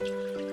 you